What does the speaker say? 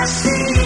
I see.